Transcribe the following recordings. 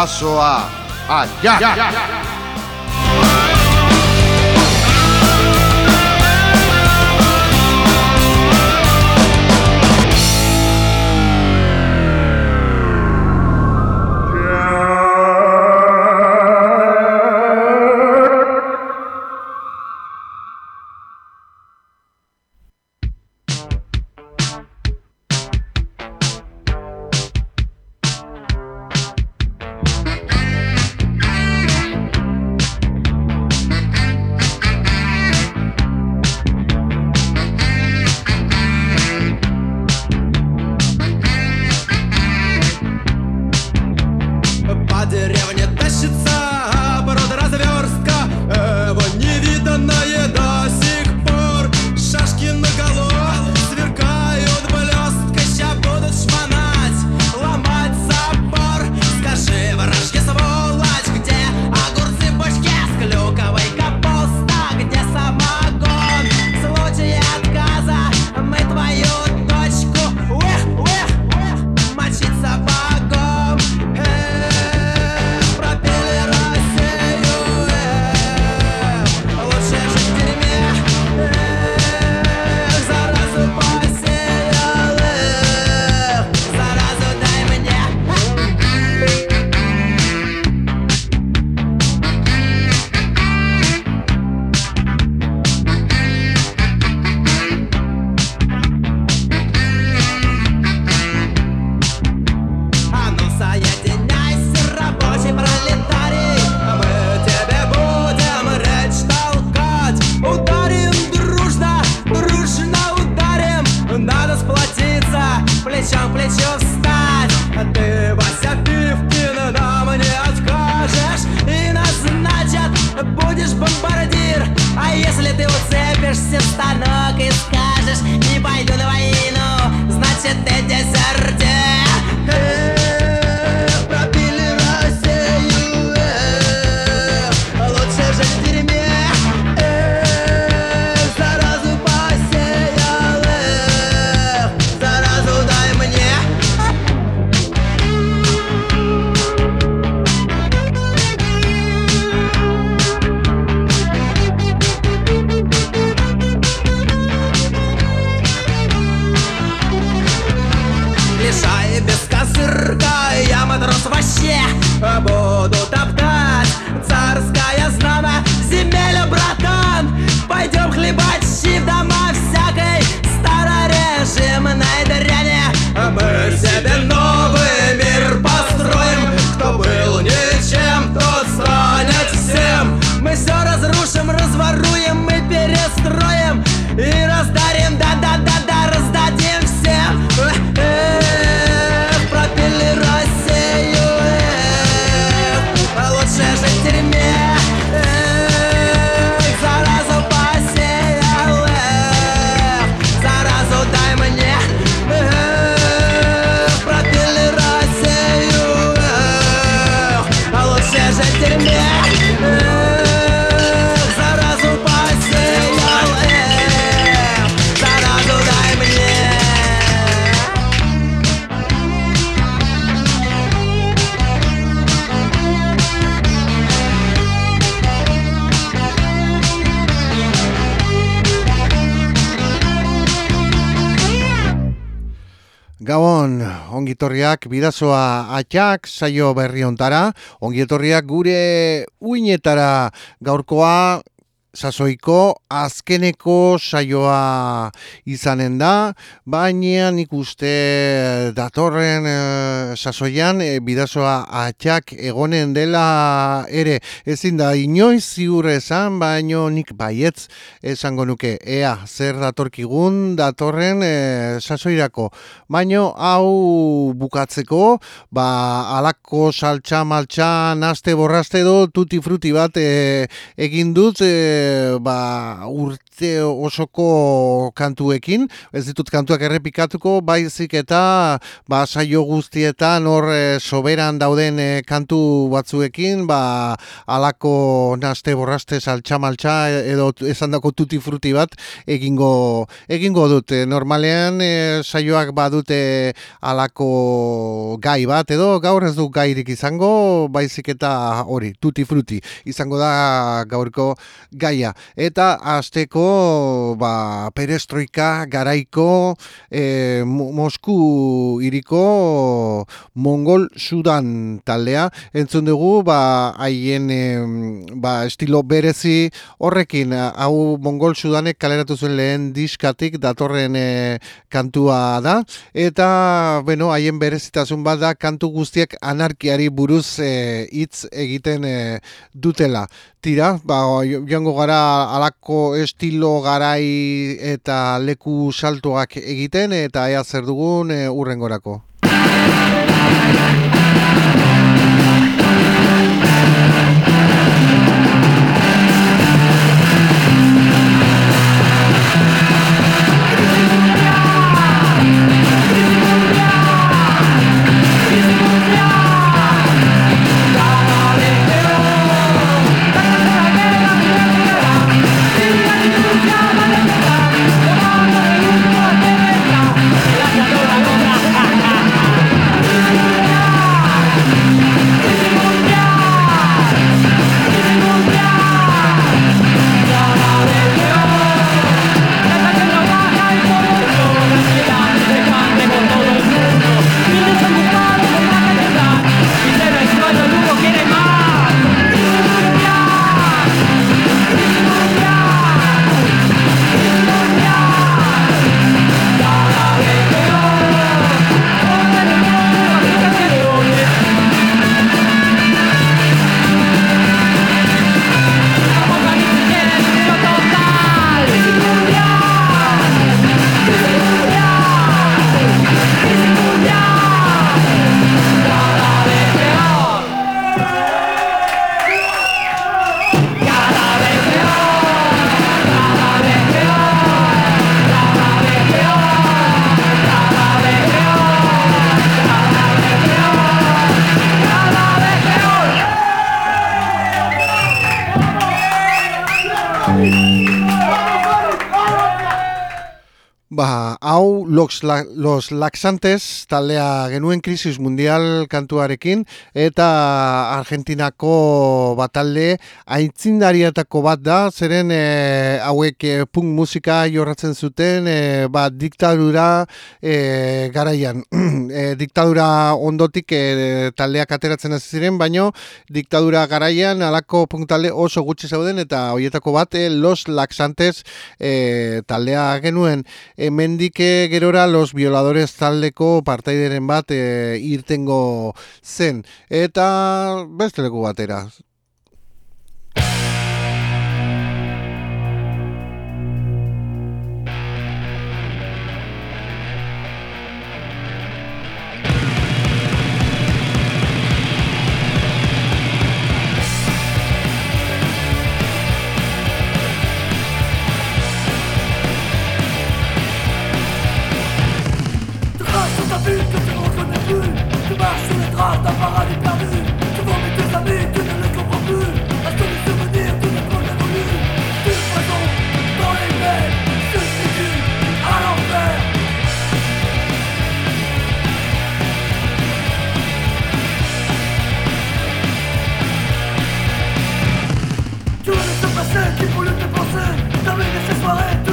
bidazoa aia! Ongietorriak bidazoa atxak saio berri ontara, ongietorriak gure uinetara. Gaurkoa sasoiko azkeneko saioa izanen da, baina nik uste datorren e, sasoian e, bidazoa atxak egonen dela ere. Ezin da inoiz ziur esan, baino nik baietz esango nuke ea zer datorkigun datorren e, sasoirako, baino hau bukatzeko ba alako saltxa maltxa naste borraste do tuti fruti bat e, egin dut e, ba, urte osoko kantuekin, ez ditut kantuak errepikatuko, baizik eta ba, saio guztietan hor soberan dauden kantu batzuekin, ba, alako naste borraste saltxa-maltxa edo esan dako tuti fruti bat egingo, egingo dute. Normalean saioak badute alako gai bat edo gaur ez du gairik izango, baizik eta hori, tuti fruti, izango da gaurko gaia. Eta azteko, ba, perestroika garaiko e, Mosku iriko Mongol Sudan taldea, entzun dugu, ba, haien e, ba, estilo berezi horrekin, hau Mongol Sudanek kaleratu zuen lehen diskatik datorren e, kantua da, eta, bueno, haien berezitasun bat da, kantu guztiek anarkiari buruz eh, hitz egiten e, dutela. Tira, ba, joango gara alako estilo garai eta leku saltoak egiten eta ea zer dugun e, urrengorako. Thank. Los, la, los laxantes taldea genuen krisis mundial kantuarekin eta Argentinako batalde aintzindarietako bat da zeren e, hauek e, punk musika jorratzen zuten e, ba, diktadura e, garaian. E, diktadura ondotik e, taldeak ateratzen ez ziren baino diktadura garaian alako punk talde oso gutxi zauden eta hoietako bat e, los laxantes e, taldea genuen e, mendike gerora los violadores taldeko partaideren bat e, irtengo zen. Eta beste leku batera. Bullet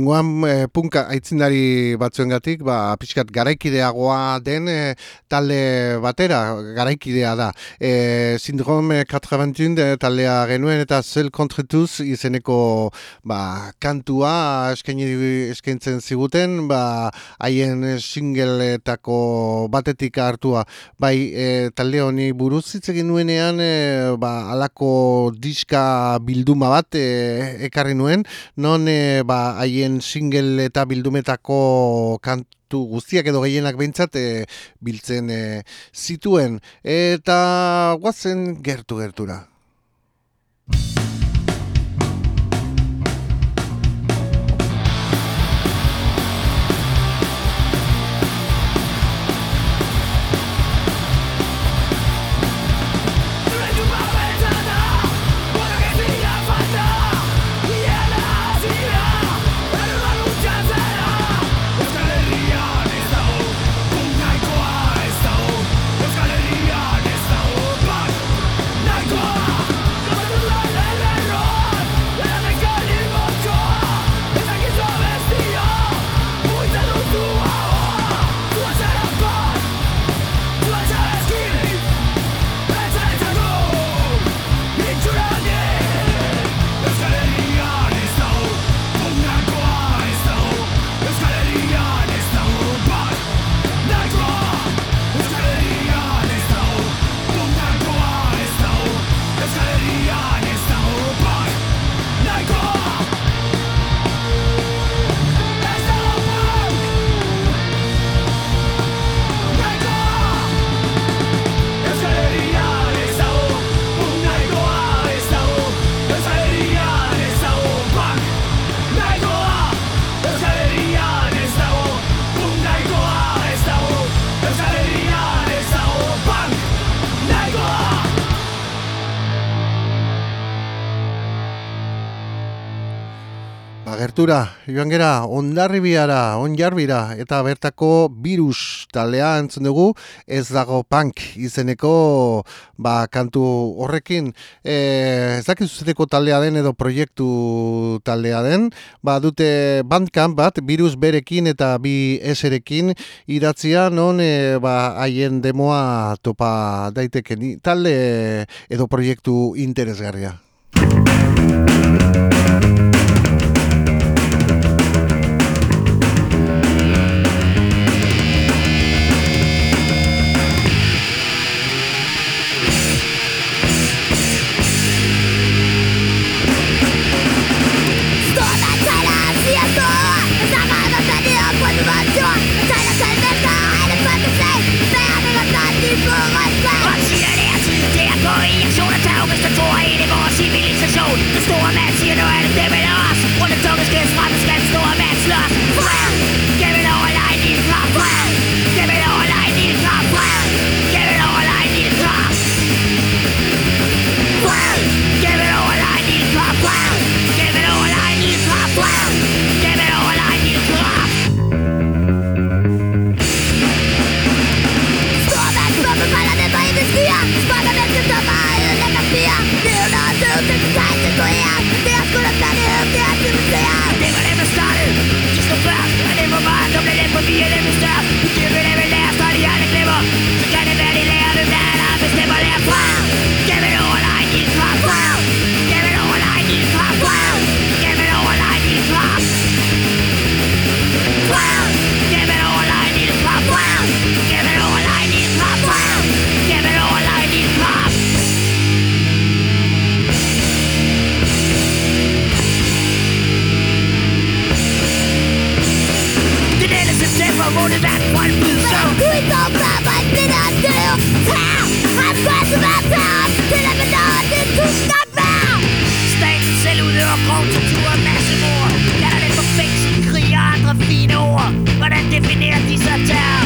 Orengoan e, punka aitzindari batzuengatik, ba, pixkat garaikideagoa den e, talde batera, garaikidea da. E, Sindrome 81 de, taldea genuen eta zel kontretuz izeneko ba, kantua eskaintzen ziguten, ba, haien singeletako batetik hartua. Bai, e, talde honi buruz egin nuenean, e, ba, alako diska bilduma bat e, ekarri nuen, non e, ba, haien single eta bildumetako kantu guztiak edo gehienak behintzat e, biltzen e, zituen eta guazen gertu gertura. Gertura, joan gera, ondarribiara, onjarbira, eta bertako virus talea entzun dugu, ez dago punk izeneko ba, kantu horrekin. E, ez dakizu taldea den edo proiektu taldea den, ba, dute bandcamp bat, virus berekin eta bi eserekin idatzia, non e, ba, haien demoa topa daiteken talde edo proiektu interesgarria. antiseptic.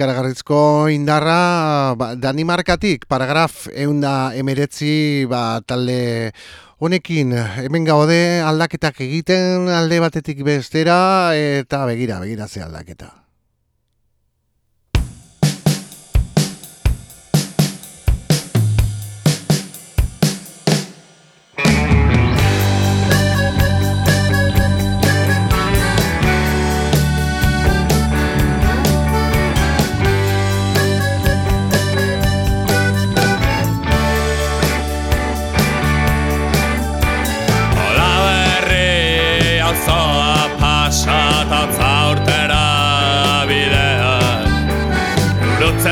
Ikaragarrizko indarra ba, Danimarkatik, paragraf eunda emeretzi ba, talde honekin hemen gaude aldaketak egiten alde batetik bestera eta begira, begira ze aldaketa.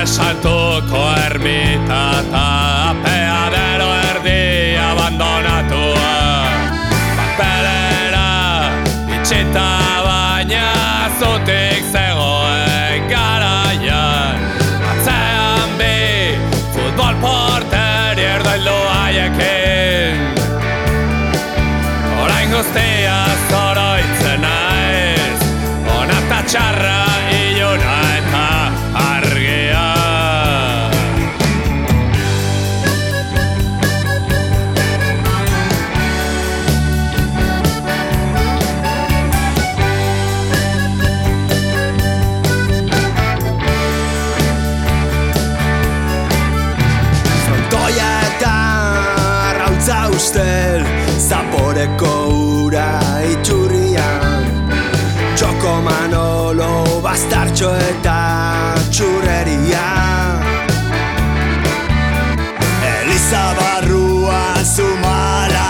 Saltuko ermita eta apeadero erdi abandonatua Papelera itxita baina zutik zegoen garaian Atzean bi futbol porteri erdoilu haiekin Orain guztia zoroitzen naiz Onata txarra eta txurreria. Eliza barrua zumala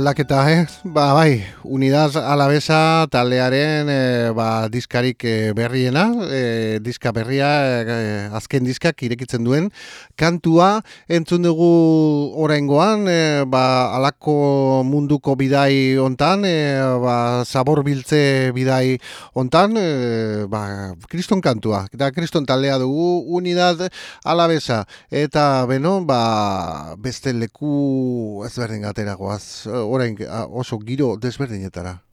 aldaketa, eh? Ba, bai, Unidad Alavesa taldearen e, ba, diskarik e, berriena, e, diska berria, e, azken diskak irekitzen duen, kantua. Entzun dugu oraingoan, e, ba, alako munduko bidai hontan, e, ba, zabor biltze bidai hontan, e, ba, kriston kantua, eta kriston taldea dugu Unidad Alavesa, eta beno, ba, beste leku ezberdin gatera goaz, orain oso giro desberdinetara.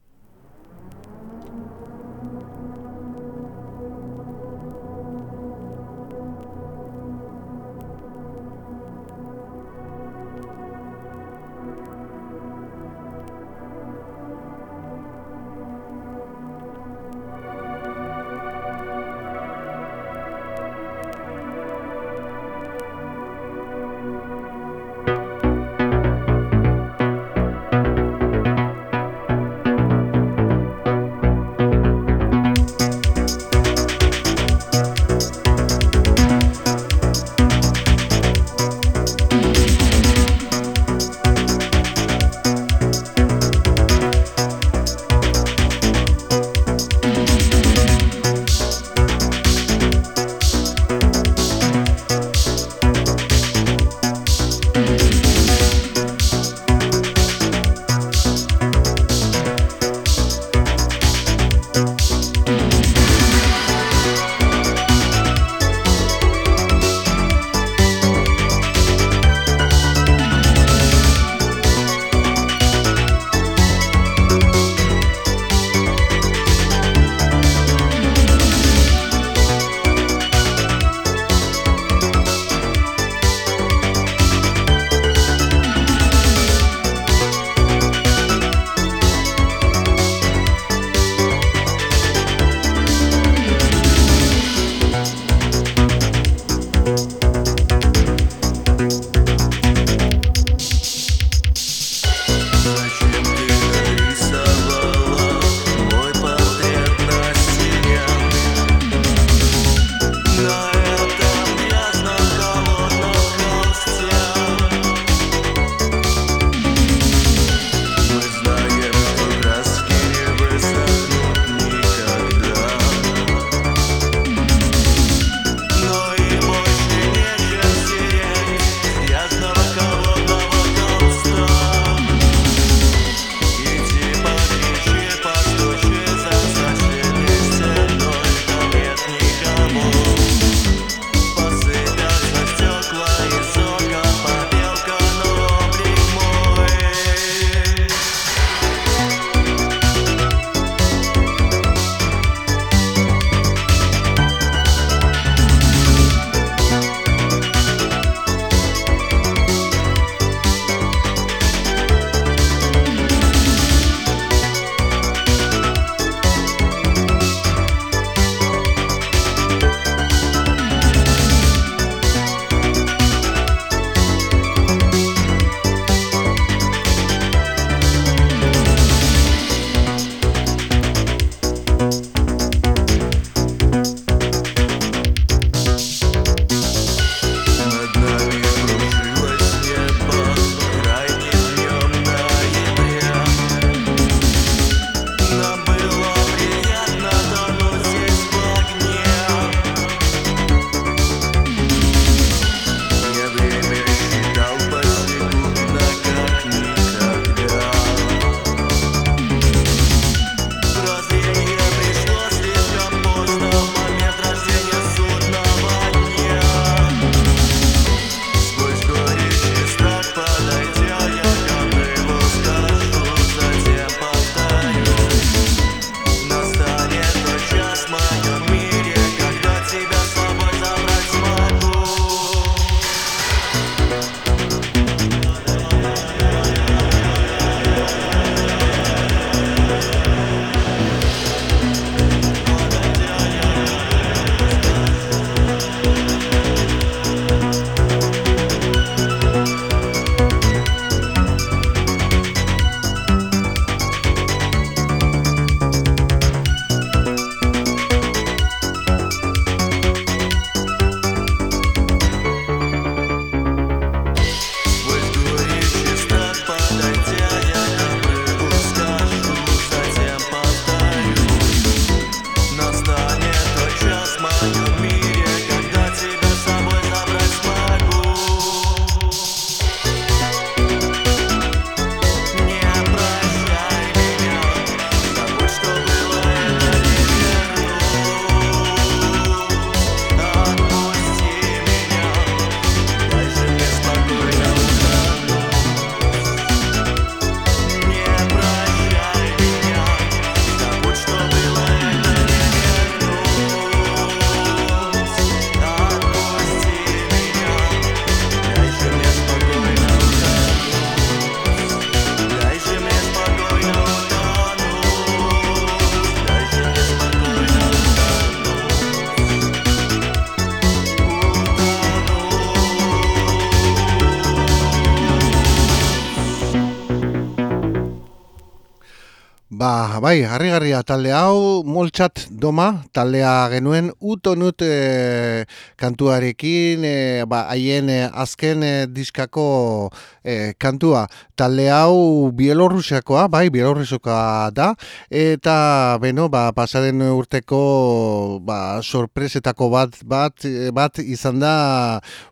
Bai, harrigarria talde hau, moltxat doma, taldea genuen, utonut e, kantuarekin, e, ba, haien e, azken e, diskako e, kantua. Talde hau Bielorrusiakoa, bai, Bielorrusiakoa da, eta, beno, ba, pasaren urteko ba, sorpresetako bat, bat, bat izan da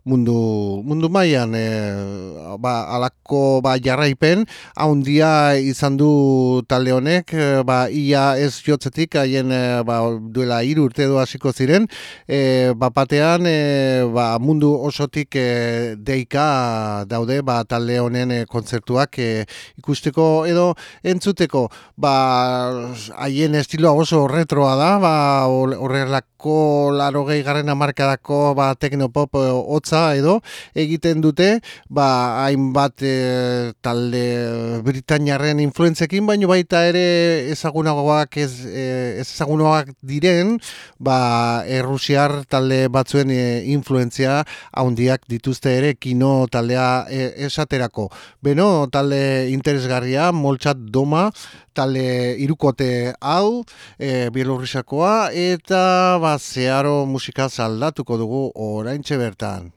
mundu, mundu mailan, e, ba, alako ba, jarraipen, haundia izan du talde honek, Eh, ba, ia ez jotzetik, haien eh, ba, duela hiru urte du hasiko ziren, e, ba, batean ba, mundu osotik deika daude ba, talde honen kontzertuak ikusteko edo entzuteko. Ba, haien estiloa oso retroa da, ba, horrelako laro gehi garren amarkadako ba, teknopop hotza edo egiten dute, ba, hainbat talde Britaniaren influentzekin, baino baita ere ezagunagoak ez, e, ez ezagunagoak diren ba errusiar talde batzuen e, influentzia handiak dituzte ere kino taldea e, esaterako. Beno, talde interesgarria, moltsat doma, talde irukote hau, e, bielorrisakoa, eta ba, zeharo musika zaldatuko dugu orain bertan.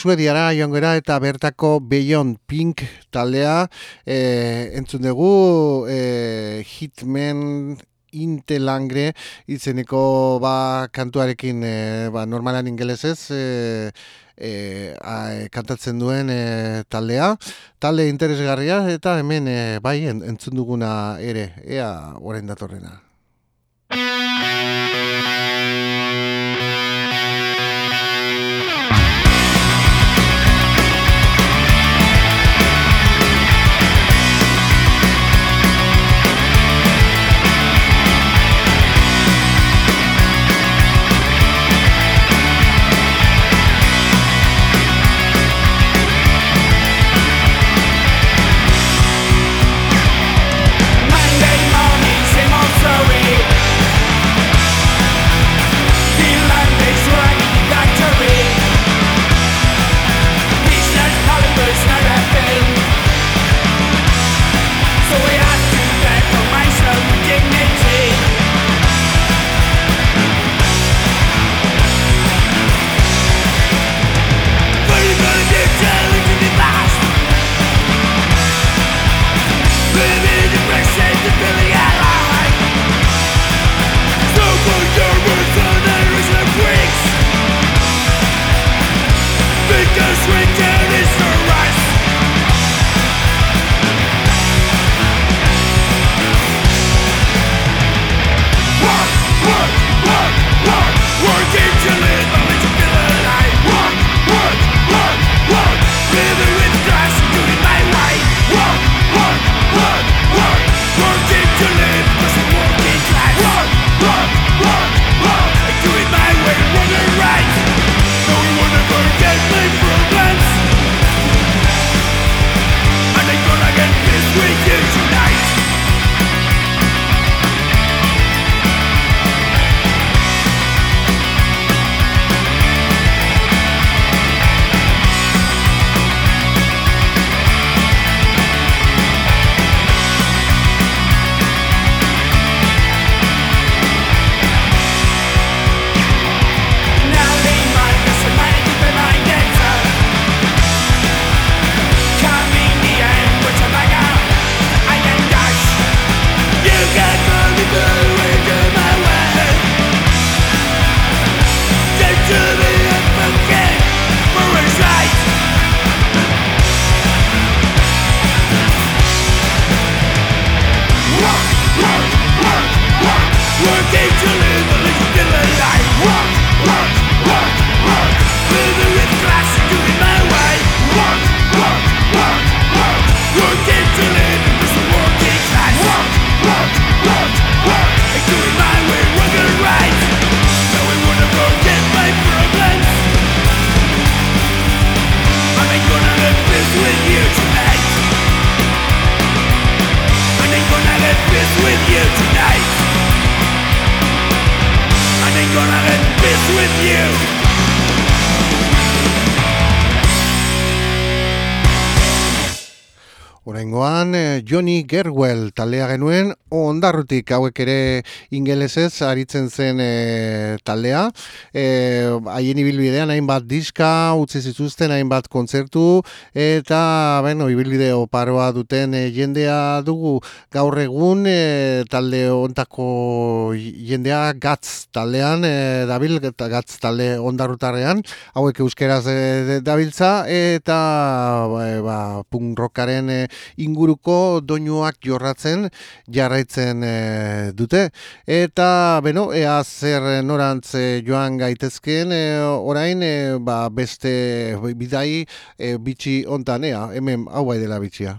Suediara joan eta bertako Beyond Pink taldea e, entzun dugu e, Hitman Intelangre itzeneko ba, kantuarekin e, ba, normalan ingelesez e, e, kantatzen duen e, taldea. Talde interesgarria eta hemen e, bai entzun duguna ere, ea orain datorrena. Give me direction to believe Johnny Gerwell taldea genuen, ondarrutik hauek ere ingelesez aritzen zen e, taldea. E, haien ibilbidean hainbat diska, utzi zituzten hainbat kontzertu, eta bueno, ibilbide oparoa duten jendea dugu gaur egun talde ontako jendea gatz taldean, e, dabil gatz talde ondarrutarrean, hauek euskeraz e, dabiltza, eta ba, punk rockaren inguruko doinuak jorratzen jarraitzen e, dute. Eta, beno, ea zer norantz eh, joan gaitezken e, orain, ba, beste bidai e, bitxi ontan, ea, hemen hau bai dela bitxia.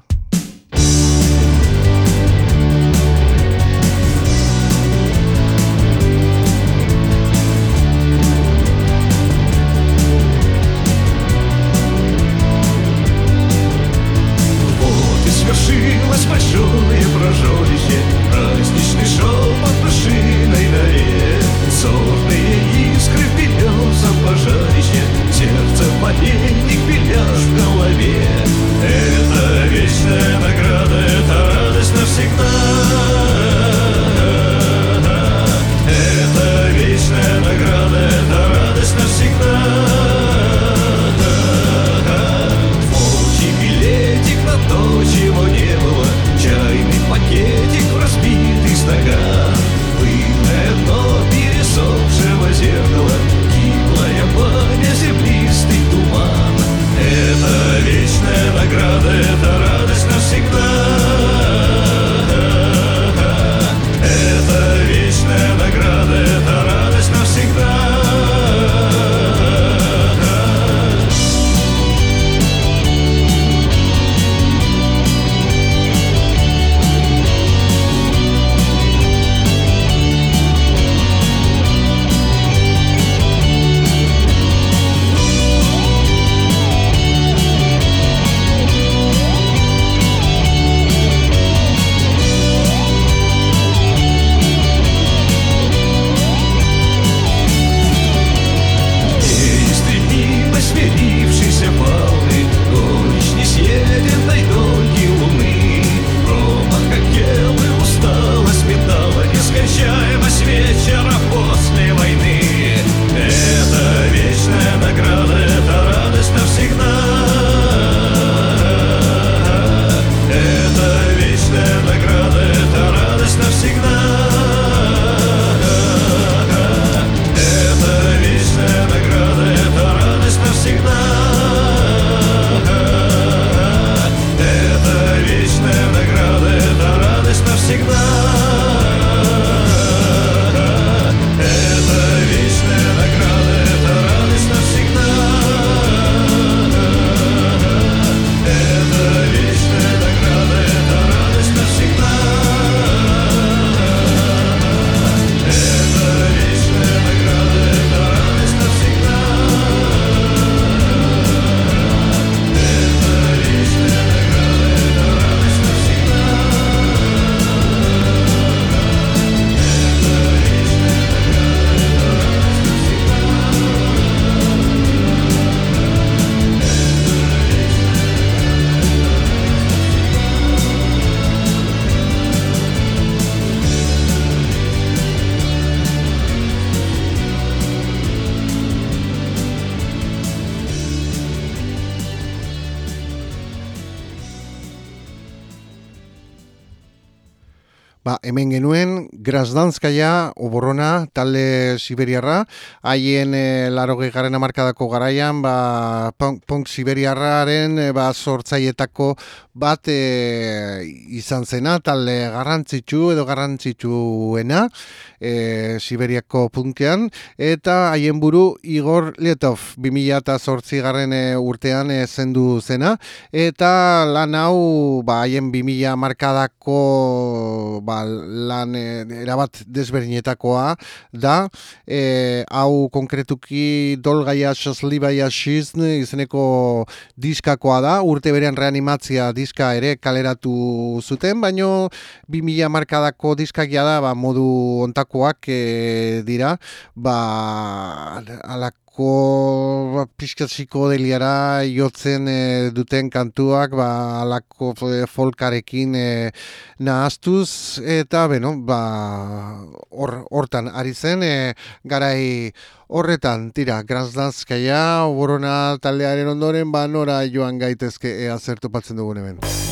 Ba, Grasdanskaya, Oborona, talde Siberiarra, haien e, laroge garen amarkadako garaian, ba, punk, Siberiarraren e, ba, sortzaietako bat e, izan zena, talde garrantzitsu edo garrantzitsuena, e, Siberiako punkean, eta haien buru Igor Lietov, 2008 garren urtean e, zendu zena, eta lan hau, ba, haien 2000 markadako, ba, lan e, erabat desberdinetakoa da, e, hau konkretuki dolgaia soslibaia xizn izeneko diskakoa da, urte berean reanimatzia diska ere kaleratu zuten, baino 2000 markadako diskakia da, ba, modu ontakoak e, dira, ba, alak alako ba, pixkatziko deliara jotzen e, duten kantuak ba, alako e, folkarekin e, nahaztuz eta beno, ba, hortan ari zen e, garai horretan tira, grazdanzkaia borona taldearen ondoren ba nora joan gaitezke ea zertu patzen dugun hemen.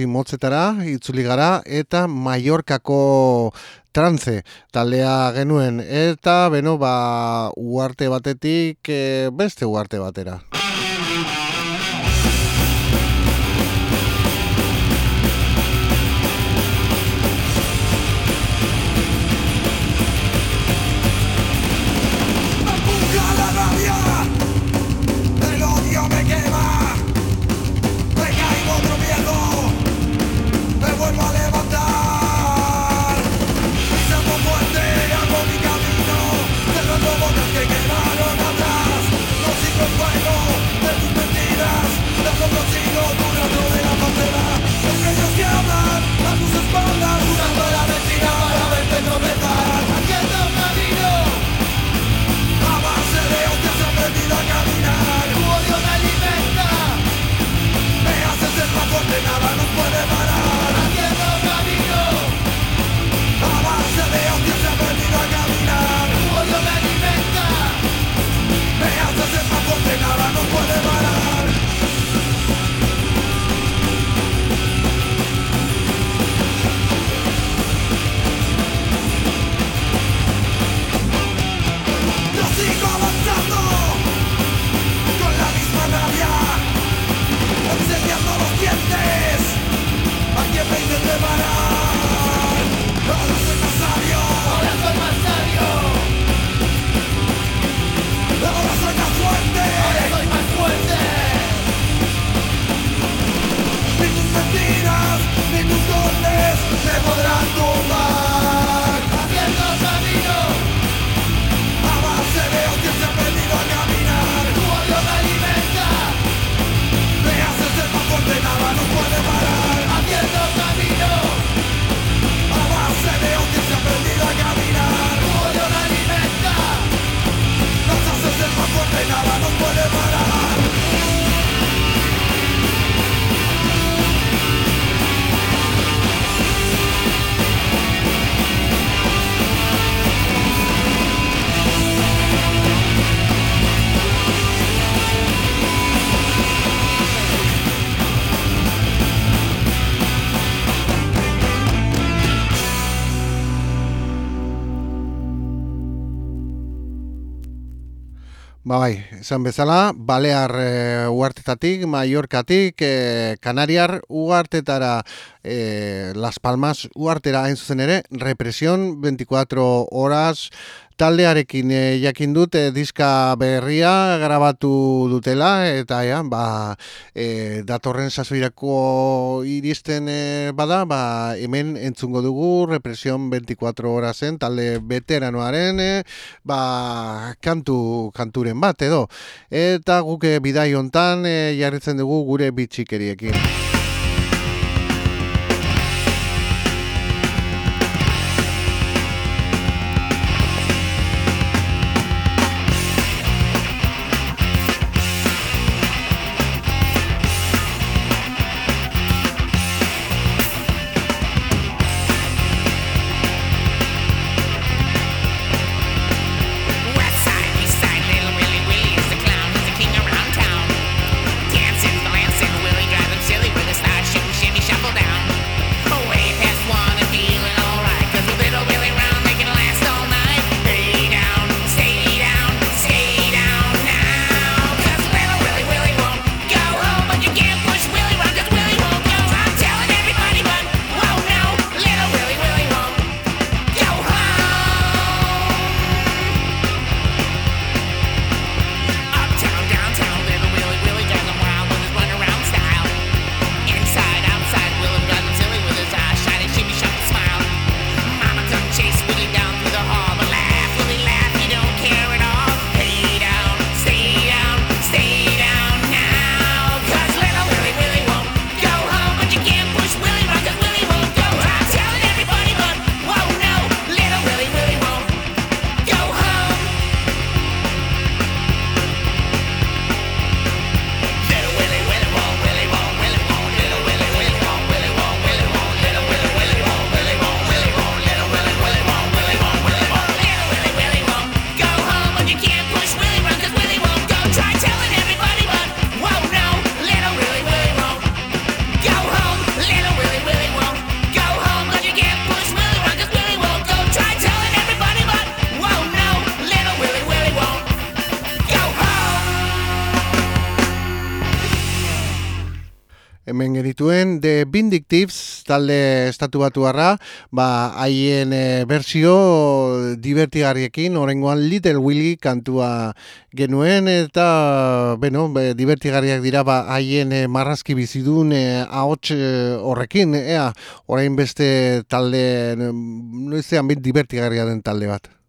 Abesti motzetara, itzuli gara, eta Mallorcako trantze taldea genuen, eta, beno, ba, uarte batetik, e, beste uarte batera. Ba bai, esan bezala, Balear e, uartetatik, Mallorcatik, e, Kanariar uartetara, e, Las Palmas uartera hain zuzen ere, represión 24 horas, taldearekin e, jakin dut e, diska berria grabatu dutela eta ja, ba, e, datorren sasoirako iristen e, bada, ba, hemen entzungo dugu represion 24 horazen talde veteranoaren e, ba, kantu kanturen bat edo eta guke bidai hontan e, jarritzen dugu gure bitxikeriekin. Vindictives talde estatu batu ba, haien e, bersio divertigarriekin, orengoan Little Willy kantua genuen, eta, bueno, be, divertigarriak dira, ba, haien e, marrazki bizidun e, ahots e, horrekin, ea, orain beste talde, noizean bit divertigarria den talde bat.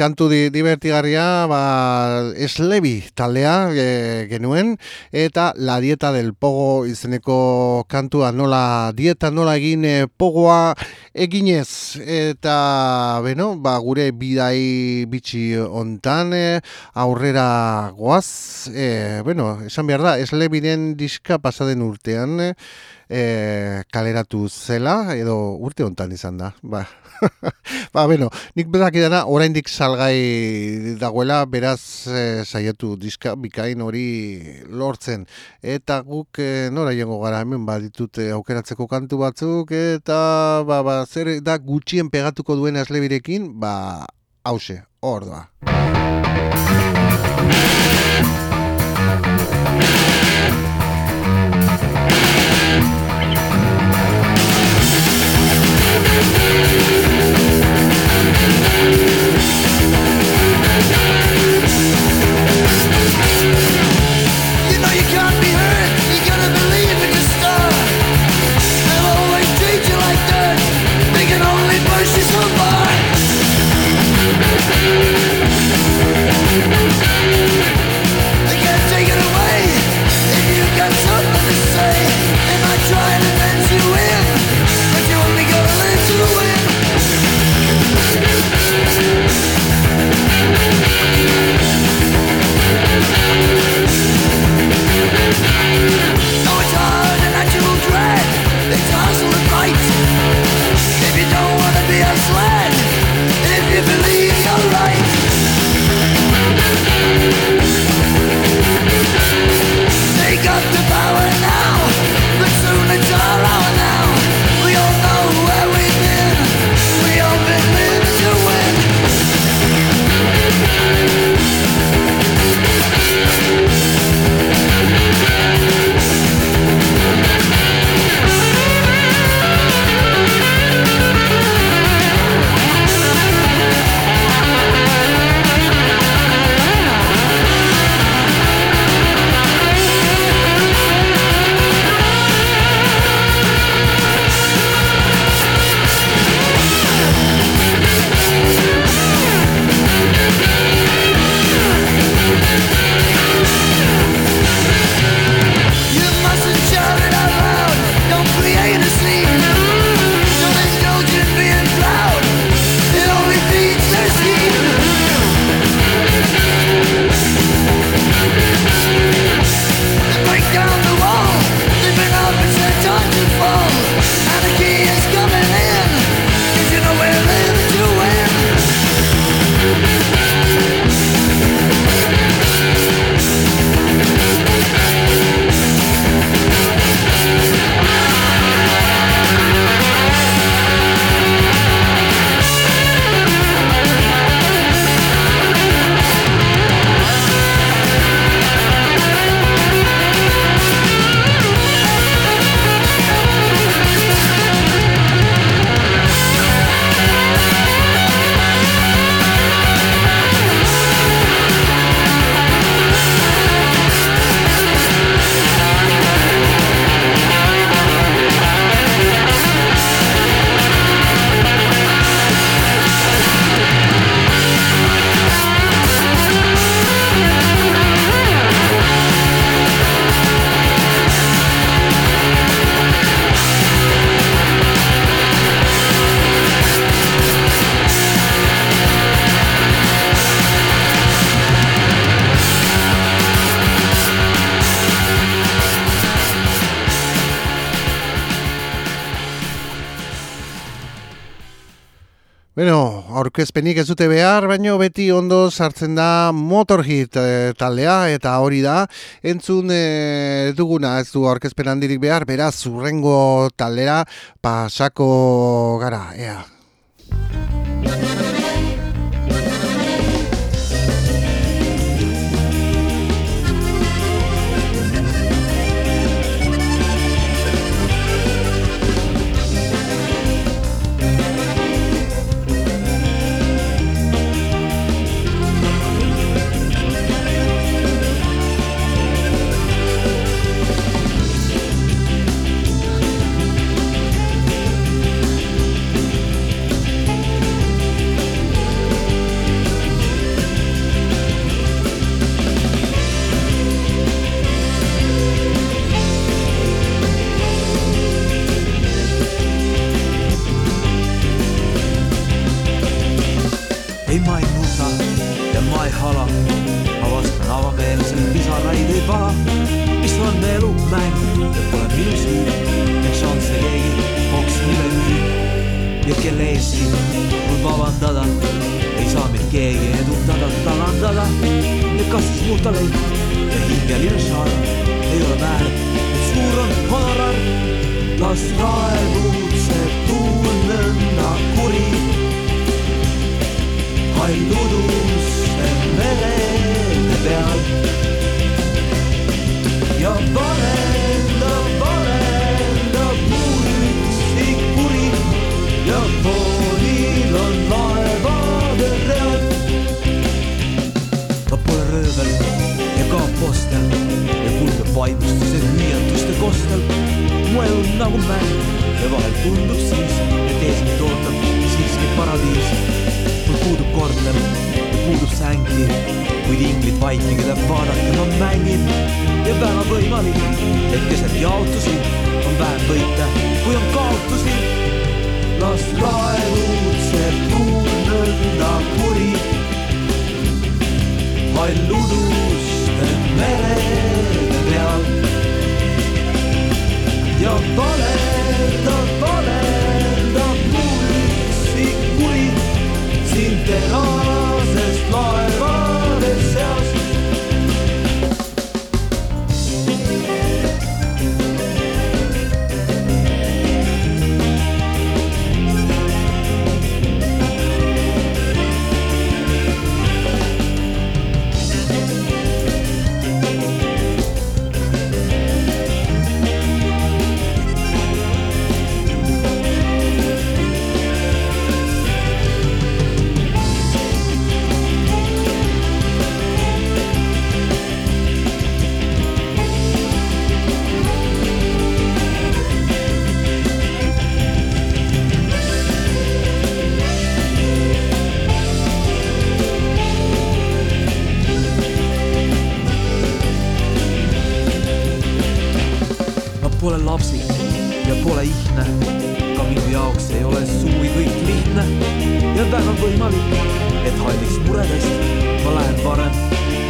Kantu di, divertigarria, ba, eslebi taldea e, genuen, eta la dieta del pogo izeneko kantua nola dieta nola egin e, pogoa eginez, eta beno, ba, gure bidai bitxi ontan e, aurrera goaz, e, bueno, esan behar da, eslebi den diska pasaden urtean, e, kaleratu zela, edo urte hontan izan da, ba, ba, bueno, nik bedak edana oraindik salgai dagoela, beraz e, saiatu diska bikain hori lortzen. Eta guk e, nora jengo gara hemen, ba, ditut e, aukeratzeko kantu batzuk, eta ba, ba, zer da gutxien pegatuko duen aslebirekin, ba, hause, hor doa. Bueno, aurkezpenik ez dute behar, baino beti ondo sartzen da Motorhit e, taldea eta hori da entzun e, duguna ez du aurkezpen handirik behar, beraz urrengo taldera pasako gara, ea. ja kelle ees siin mul vabandada. ei saa mind keegi edutada, talandada ja kas siis musta leib ja hingeline šaal ei ole väär, et suur on honorar. las raevutseb tuul nõnda kuri, ainult uus merel. Jaoks ei ole suvi kõik lihtne ja väga võimalik, et hallist muredest ma lähen varem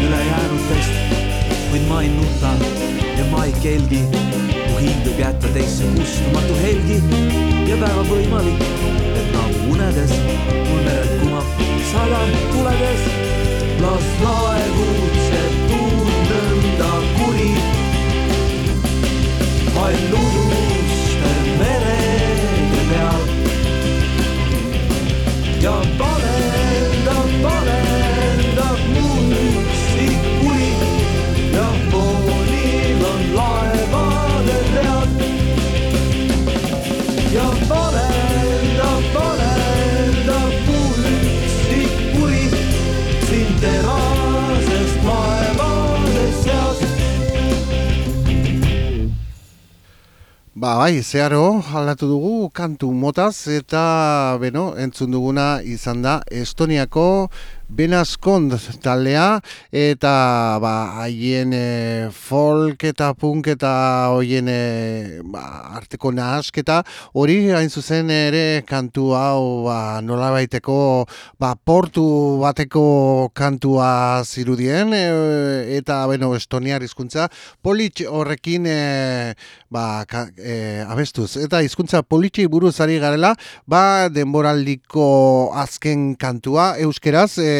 ülejäänutest, kuid ma ei nuta ja ma ei kelgi. mu hing võib jätta teisse kustumatu helgi ja väga võimalik, et nagu unedes mul merel kumab sadam tuledes. las laevutseb tuul nõnda kuri hall uduste merede ja valendab, Ba, bai, zeharo aldatu dugu kantu motaz eta, beno, entzun duguna izan da Estoniako Benaskond taldea eta ba, haien e, folk eta punk eta hoien e, ba, arteko nahasketa. Hori hain zuzen ere kantu hau ba, nola baiteko ba, portu bateko kantua zirudien e, eta beno, estoniar hizkuntza polit horrekin e, ba, ka, e, abestuz. Eta hizkuntza politxi buruz ari garela ba, denboraldiko azken kantua euskeraz e,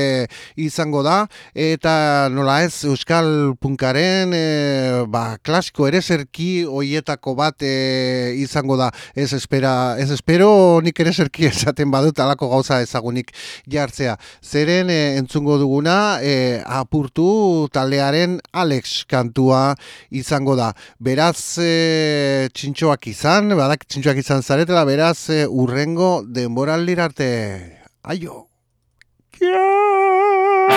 izango da. Eta nola ez euskal punkaren e, ba, klasiko ere zerki hoietako bat e, izango da. Ez espera ez espero nik ere zerki esaten badut alako gauza ezagunik jartzea. Zeren e, entzungo duguna e, apurtu taldearen Alex kantua izango da. Beraz e, txintxoak izan badak txintxoak izan zaretela beraz e, urrengo denboraldira arte aio Podcast.